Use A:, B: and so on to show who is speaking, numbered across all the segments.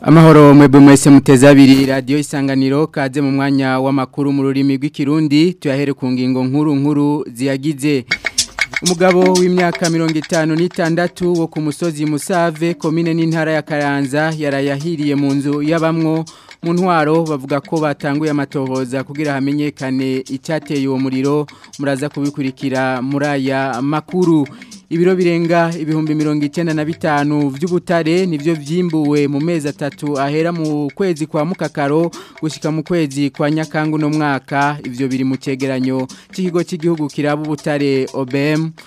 A: amahoro mwebwe mwese muteze abiri isanganiro kaze mu mwanya w'amakuru mu rurimi rw'ikirundi tuyahere ku ngingo nkuru nkuru ziyagize umugabo w'imyaka mirongo itanu n'itandatu wo ku musozi musave komine n'intara ya karanza yarayahiriye mu nzu y'abamwo mu ntwaro bavuga ko batanguye amatohoza kugira hamenyekane icyateye uwo muriro muraza kubikurikira muri aya makuru ibiro birenga ibihumbi mirongo icyenda na bitanu by'ubutare nibyo byimbuwe mu mezi atatu ahera mu kwezi kwa mukakaro gushyika mu kwezi kwa nyakangu n'umwaka ibyo biri mu cyegeranyo cy'ikigo cy'igihugu kiraba ubutare obm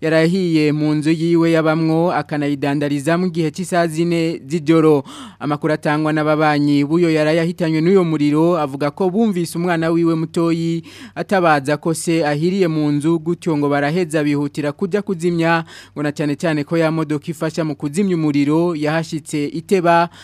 A: yarahiye mu nzu yiwe yabamwo akanayidandariza mu gihe cy'isaha zine z'ijoro amakuru atangwa n'ababanyi b'uyo yarayahitanywe n'uyo muriro avuga ko bumvise umwana wiwe mutoyi atabaza ko se ahiriye mu nzu gutyo ngo baraheza bihutira kujya kuzimya ngo na cyane cyane ko ya modoka ifasha mu kuzimya umuriro yahashitse iteba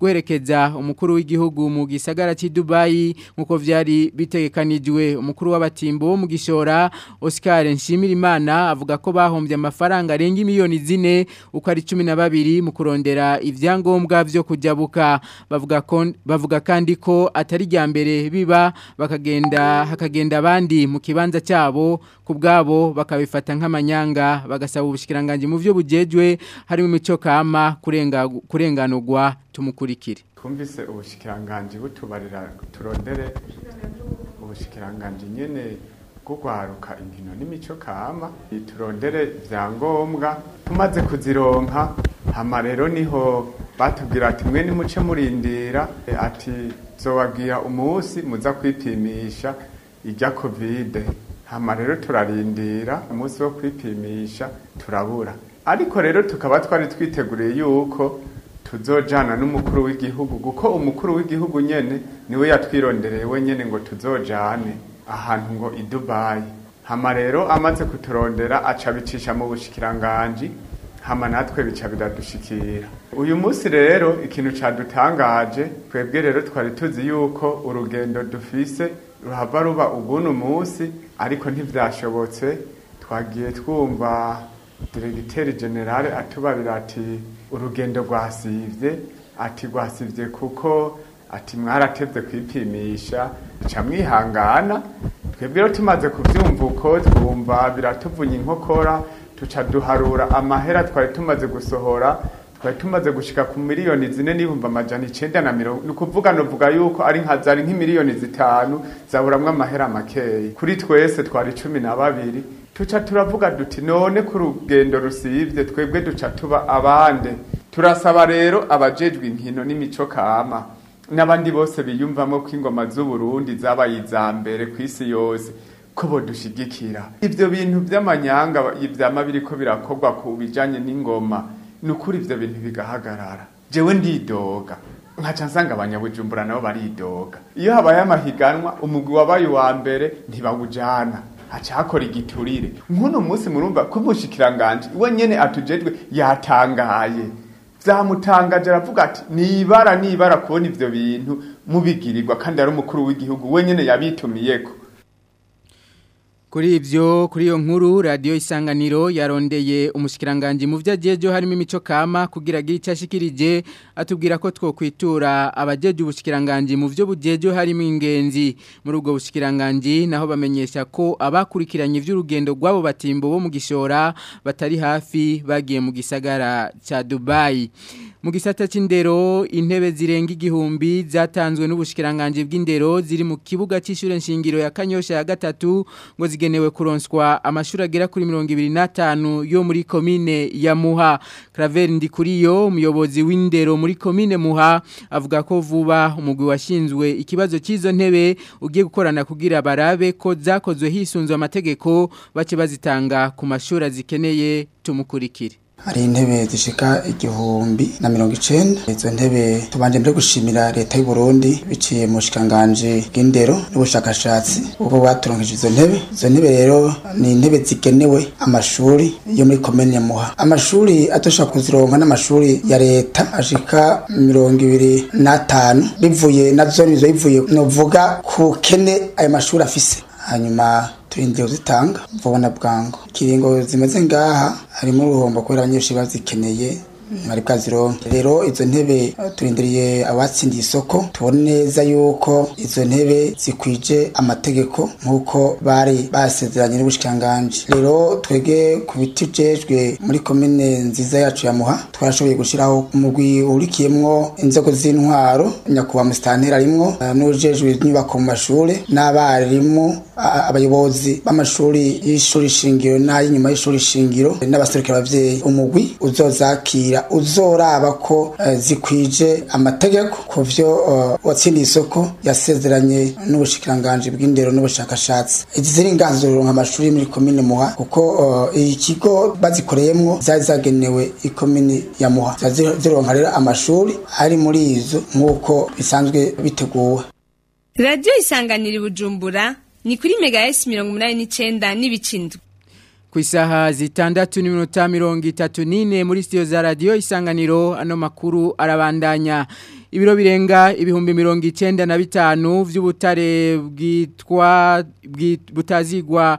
A: guherekeza umukuru w'igihugu mu gisagara cy'i Dubai nkuko byari biteye yamenyekanijiwe umukuru w'abatimbo wo mu gishora Oscar Nshimirimana avuga ko bahombye amafaranga arenga miliyoni zine uko ari 12 mu kurondera ivyangombwa vyo kujabuka bavuga ko bavuga kandi ko atari rya mbere biba bakagenda hakagenda abandi mu kibanza cyabo kubgabo bakabifata nk'amanyanga bagasaba ubushikiranganje mu byo bujejwe harimo imico kama kurenga kurenganurwa tumukurikire
B: twumvise ubushikiranganje butubarira turondere ubushikiranganje nyene bwo kwaruka inkino n'imico kama turondere ivyangombwa tumaze kuzironka hama rero niho batubwira ati mwe nimuce murindira e, ati zobagira umunsi muza kwipimisha ijya kovide hama rero turarindira umunsi wo kwipimisha turabura ariko rero tukaba twari twiteguriye yuko tuzojana n'umukuru w'igihugu kuko umukuru w'igihugu nyene niwe yatwirondereye wenyene ngo tuzojane ahantu ngo i Dubai hama rero amaze kuturondera aca bicisha mu bushikiranganji hama natwe bica biradushikira uyu munsi rero ikintu cadutangaje twebwe rero twari tuzi yuko urugendo dufise ruhava ruba ubunu munsi ariko ntivyashobotse twagiye twumva diregiteri generale atubabira ati urugendo rwasivye ati rwasivye kuko ati mwaratevye kwipimisha ca mwihangana twebwe rero tumaze kuvyumva uko twumva biratuvunya inkokora tuca duharura amahera twari tumaze gusohora twari tumaze gushika ku miliyoni zine n'ibihumbi amajyana icyenda na mirongo ni ukuvuga novuga yuko ari nka zari nk'imiliyoni zitanu zaburamwo amahera makeyi kuri twese twari cumi na babiri tuca turavuga duti none ku rugendo rusibye twebwe duca tuba abande turasaba rero abajejwe inkino n'imico kama n'abandi bose biyumvamo ko ingoma z'uburundi zabaye iza mbere ku isi yose ko dushyigikira. Ibyo bintu vy'amanyanga ivyama ko birakorwa ku bijyanye n'ingoma ni ukuri ivyo bintu bigahagarara jewe ndidoga nkaca nsanga abanyabujumbura nabo baridoga iyo habaye amahiganwa umugwi wabaye uwa mbere ntibawujana acakora igiturire nk'uno munsi murumva ko umushikiranganje iwe nyene atujetwe yatangaye zamutangaje aravuga ati nibara nibara kubona ivyo bintu mubigirirwa kandi ari umukuru w'igihugu we nyene yabitumiyeko
A: Kuri ibyo kuri iyo nkuru radio isanganiro yarondeye umushikiranganje mu byajeje harimo imico kama kugira gicashikirije atubwira ko twokwitura abajeje ubushikiranganje mu byo bujeje harimo ingenzi muri ubwo bushikiranganje naho bamenyesha ko abakurikiranye by'urugendo rwabo batimbo bo mu gishora batari hafi bagiye mu gisagara cha Dubai mu gisata intebe zirenga igihumbi zatanzwe n'ubushikiranganje bw'indero ziri mu kibuga c'ishure nshingiro ya Kanyosha ya gatatu ngo zigenewe kuronswa amashuri agera kuri mirongo ibiri n'atanu yo muri komine ya muha Claver Ndikuriyo umuyobozi w'indero muri komine muha avuga ko vuba umugwi washinzwe ikibazo cy'izo ntebe ugiye gukorana kugira barabe ko zakozwe hisunzwe amategeko bace bazitanga ku mashuri zikeneye tumukurikire
C: hari intebe zishika igihumbi na mirongo icenda izo ntebe tubanje mbere gushimira leta y'u Burundi biciye mu bushikanganje bw'indero n'ubushakashatsi ubwo baturonkeje izo ntebe izo ntebe rero ni intebe zigenewe amashuri yo muri komine Muha amashuri atosha kuzironka n'amashuri ya leta ashika mirongo ibiri n'atanu bivuye na zone bivuye novuga ku kene ayo mashuri afise hanyuma turindiriye uzitanga mvabona bwangu ikiringo zimeze ngaha harimo uruhombo kubera abanyeshuri bazikeneye marikaziro rero izo ntebe turindiriye abatsindiye isoko tubone neza yuko izo ntebe zikwije amategeko nk'uko bari basezeranye n'ubushikanganje rero twege ku biti ujejwe muri komine nziza yacu ya muha twarashoboye gushyiraho umugwi urikiyemwo inzego z'intwaro nyakubahwa musitanteri arimwo eh, n'ujejwe inyubako mu mashuri n'abarimu abayobozi b'amashuri y'ishuri shingiro n'ay'inyuma y'ishuri shingiro n'abaserukira ababyeyi umugwi uzozakira uzoraba ko eh, zikwije amategeko ku byo eh, watsindiye isoko yasezeranye n'ubushikiranganji bw'indero n'ubushakashatsi izi ziri inganzuriro nk'amashuri muri komine muha kuko eh, iki kigo bazikoreyemo zari zagenewe ikomine ya muha zironka amashuri ari muri izo nk'uko bisanzwe biteguwe
D: radiyo isanganira i bujumbura ni kuri mega esi mirongo inani n'icyenda n'ibicindwe
A: ku isaha zitandatu n'iminota mirongo itatu n'ine muri sitiyo za radio isanganiro ano makuru arabandanya ibiro birenga ibihumbi mirongo icyenda na bitanu by'ubutare bwitwa butazigwa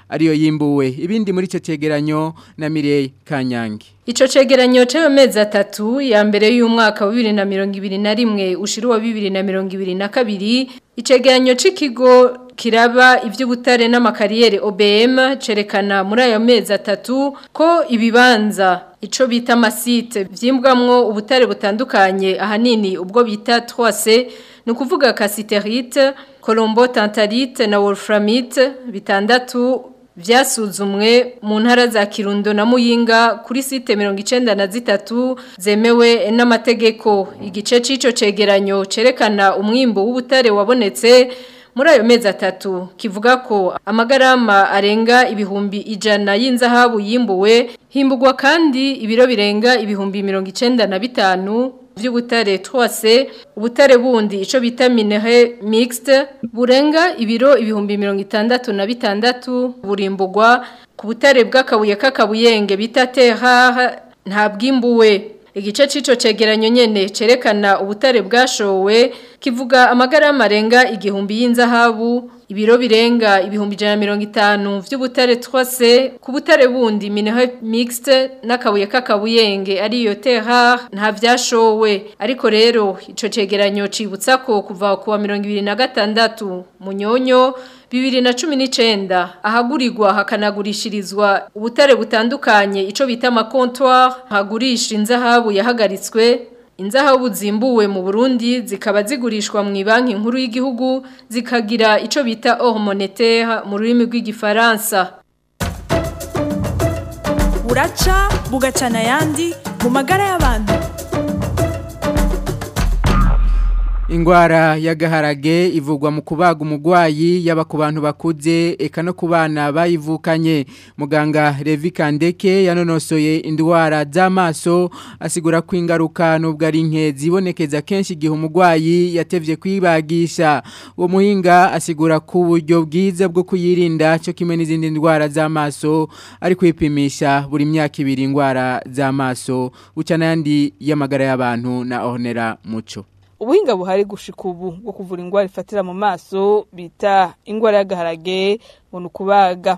A: ariyo yimbuwe ibindi muri icyo cyegeranyo na Mireille Kanyange
E: Ico cegeranyo c'amezi atatu ya mbere y'umwaka na 2021 ushiruwa na 2022 icegeranyo c'ikigo kiraba iby'ubutare n'amakariyeri OBM cerekana muri ayo mezi atatu ko ibibanza ico bita amasite byimbwamwo ubutare butandukanye ahanini ubwo bita 3C ni ukuvuga kasiterite, colombo tantalite na wolframite bitandatu byasuzumwe mu ntara za kirundo na muyinga kuri site mirongo icyenda na zitatu zemewe n'amategeko igice cy'icyo cyegeranyo cyerekana umwimbo w'ubutare wabonetse muri ayo mezi atatu kivuga ko amagarama arenga ibihumbi ijana y'inzahabu yimbuwe himbugwa kandi ibiro birenga ibihumbi mirongo icyenda na bitanu by'ubutare twose ubutare bundi icyo bita minehe mixite burenga ibiro ibihumbi mirongo itandatu na bitandatu burimbugwa ku butare bw'akabuye k'akabuyenge bita teha nta bwimbuwe igice cico cegeranyo nyene cerekana ubutare bwashowe kivuga amagara arenga igihumbi y'inzahabu ibiro birenga ibihumbi ijana mirongo itanu vy'ubutare twase ku butare bundi mineho mixte n'akabuye k'akabuyenge ariyo terrar nta vyashowe ariko rero ico cegeranyo cibutsa ko kuva ku wa mirongo ibiri na gatandatu munyonyo bibiri na cumi n'icyenda ahagurirwa hakanagurishirizwa ubutare butandukanye icyo bita amakontwari hagurisha inzahabu yahagaritswe inzahabu zimbuwe mu burundi zikaba zigurishwa mu banki nkuru y'igihugu zikagira icyo bita monetaire mu rurimi rw'igifaransa
F: buraca bugacana ayandi mu magara y'abantu
A: ingwara y'agaharage ivugwa mu kubaga umugwayi yaba ku bantu bakuze eka no kubana bayivukanye muganga Revi Kandeke yanonosoye indwara z'amaso asigura ko ingaruka nubwo ari nke zibonekeza kenshi igihe umugwayi yatevye kwibagisha uwo muhinga asigura ku buryo bwiza bwo kuyirinda cyo kimwe n'izindi ndwara z'amaso ari kwipimisha buri myaka ibiri indwara z'amaso bucana yandi y'amagara y'abantu na Ornera Muco
G: ubuhinga buhari gushika ubu bwo kuvura ingwara ifatira mu maso bita ingwara y'agaharage mu
H: kubaga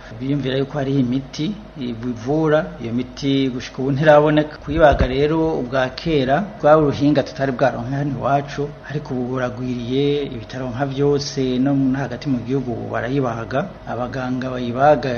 H: biyumvira yuko hariho imiti bivura iyo miti gushika ubu ntiraboneka kuyibaga rero ubwa kera bwaba uruhinga tutari bwaronke hano iwacu ariko ubu buragwiriye ibitaro nka byose no hagati mu gihugu ubu barayibahaga abaganga bayibaga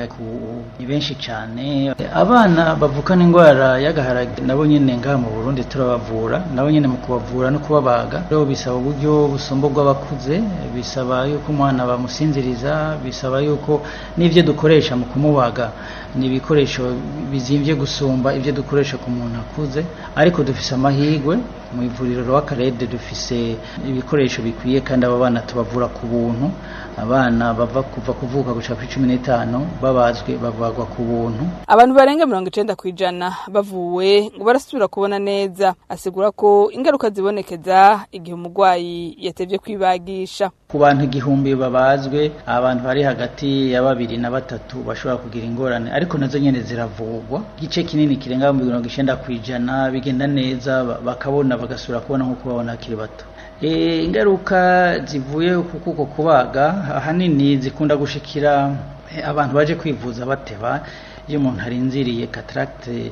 H: ni benshi cyane abana bavukana indwara y'agaharage nabo nyine ngaha mu burundi turabavura nabo nyine mu kubavura no kubabaga rero bisaba uburyo busumba bw'abakuze bisaba yuko umwana bamusinziriza bisaba yuko n'ibyo dukoresha mu kumubaga ni ibikoresho bizimbye gusumba ibyo dukoresha ku muntu akuze ariko dufise amahirwe mu ivuriro rw'akarere dufise ibikoresho bikwiye kandi aba bana tubavura ku buntu abana bava kuva kuvuka gushaka kuri cumi n'itanu babazwe bavagwa ku buntu
G: abantu barenga mirongo icenda ku ijana bavuwe ngo barasubira kubona neza asigura ko ingaruka zibonekeza igihe umurwayi yatevye kwibagisha
H: ku bantu igihumbi babazwe abantu bari hagati ya babiri na batatu bashobora kugira ingorane ariko nazo nyene ziravugwa igice kinini kirenga mirongo icenda ku ijana bigenda neza bakabona bagasubira kubona nk'uko babona bakiri bato E, ingaruka zivuye kuko kubaga ahanini zikunda gushikira abantu baje kwivuza bateba iyo umuntu arinziriye cataracte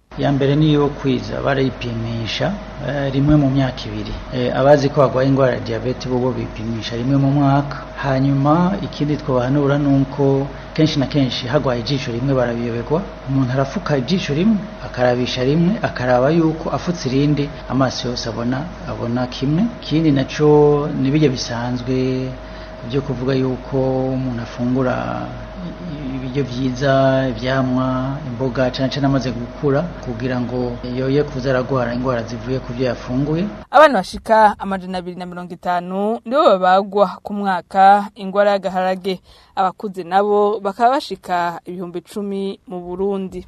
G: ya mbere ni
H: iyo kwiza barayipimisha eh, rimwe mu myaka ibiri eh, abazi ko barwaye indwara ya diyabete bo bipimisha rimwe mu mwaka hanyuma ikindi twabahanura ni uko kenshi na kenshi hagwaye ijisho rimwe barabiyoberwa umuntu arafuka ijisho rimwe akarabisha rimwe akaraba yuko afutse irindi amaso yose abona abona kimwe ikindi nacyo ni bisanzwe byo kuvuga yuko umuntu afungura ibiryo byiza ibyamwa imboga cyane cyane amaze gukura kugira ngo yoye kuza aragwara indwara zivuye ku byo yafunguye
G: abana bashika amajana abiri na mirongo itanu nibo babagwa ku mwaka indwara y'agaharage abakuze nabo bakaba bashika ibihumbi icumi mu burundi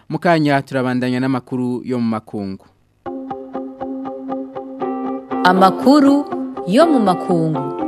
A: mukanya turabandanya n'amakuru yo mu makungu
I: amakuru yo mu makungu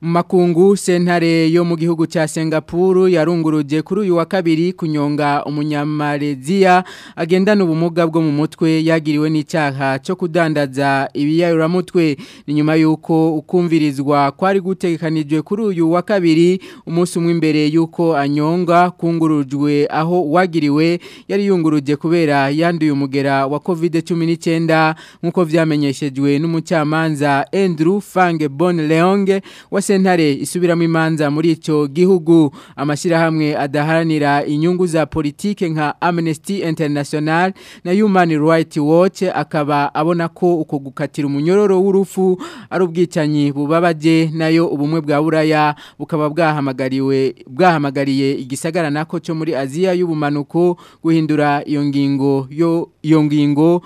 A: Makungu sentare yo mu gihugu cya Singapore yarunguruje kuri uyu wa kabiri kunyonga umunyamareziya agendana ubumuga bwo mu mutwe yagiriwe n'icyaha cyo kudandaza ibiyayuramutwe ni nyuma y'uko ukumvirizwa kwari gutegekanijwe kuri uyu wa kabiri umunsi umwe imbere y'uko anyonga kungurujwe aho uwagiriwe yari yunguruje kubera yanduye umugera wa covid cumi n'icyenda nk'uko byamenyeshejwe n'umucamanza Andrew Fange Bonne Leong sentare isubiramo imanza muri icyo gihugu amashyirahamwe adaharanira inyungu za politike nka Amnesty International na Human Rights Watch akaba abona ko uko gukatira umunyororo w'urufu ari ubwicanyi bubabaje nayo ubumwe bwa buraya bukaba bwahamagariwe bwahamagariye igisagara nako cyo muri Aziya y'ubumanuko guhindura iyo ngingo yo iyo ngingo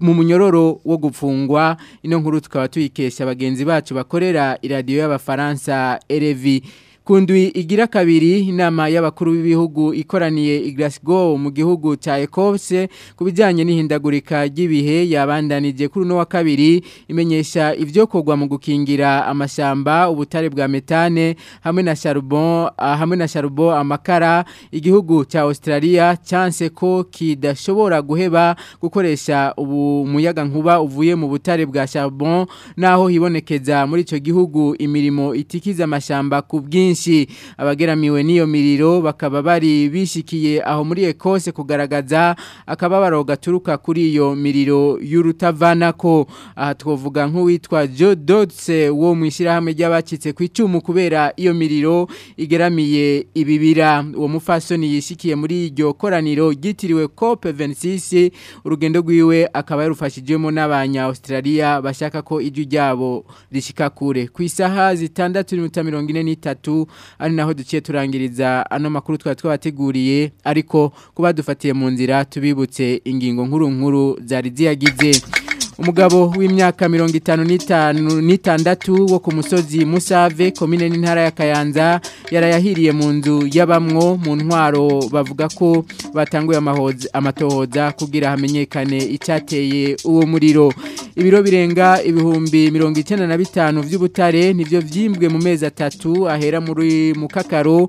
A: mu munyororo wo gufungwa ino nkuru tukaba tuyikesha bagenzi bacu bakorera iradiyo b'abafaransa erevi kundwi igira kabiri inama y'abakuru b'ibihugu ikoraniye i Glasgow mu gihugu cya Ecosse ku bijyanye n'ihindagurika ry'ibihe yabandanije kuri no wa kabiri imenyesha ivyo kogwa mu gukingira amashyamba ubutare bwa metane hamwe na charbon ah, hamwe na charbon amakara igihugu cya Australia chance ko kidashobora guheba gukoresha ubu muyaga nkuba uvuye mu butare bwa charbon naho hibonekeza muri ico gihugu imirimo itikiza amashyamba ku bwinshi byinshi abageramiwe n'iyo miriro bakaba bari bishikiye aho muri ekose kugaragaza akababaro gaturuka kuri iyo miriro y'urutavana ko aha twavuga nk'uwitwa jo dotse wo mu ishyirahamwe ry'abacitse ku icumu kubera iyo miriro igeramiye ibibira uwo mufasoni yishikiye muri iryo koraniro ryitiriwe cope 26 urugendo rwiwe akaba yarufashijwemo n'abanya Australia bashaka ko ijwi ryabo rishika kure ku isaha zitandatu ine n'itatu gatatu ari naho duciye turangiriza ano makuru twari ariko kuba dufatiye mu nzira tubibutse ingingo nkuru nkuru zari ziyagize umugabo w'imyaka mirongo itanu n'itandatu wo ku musozi musave komine n'intara ya kayanza yarayahiriye mu nzu y'abamwo mu ntwaro bavuga ko batanguye amatohoza kugira hamenyekane icyateye uwo muriro ibiro birenga ibihumbi mirongo icyenda na bitanu by'ubutare nibyo byimbwe mu mezi atatu ahera muri mukakaro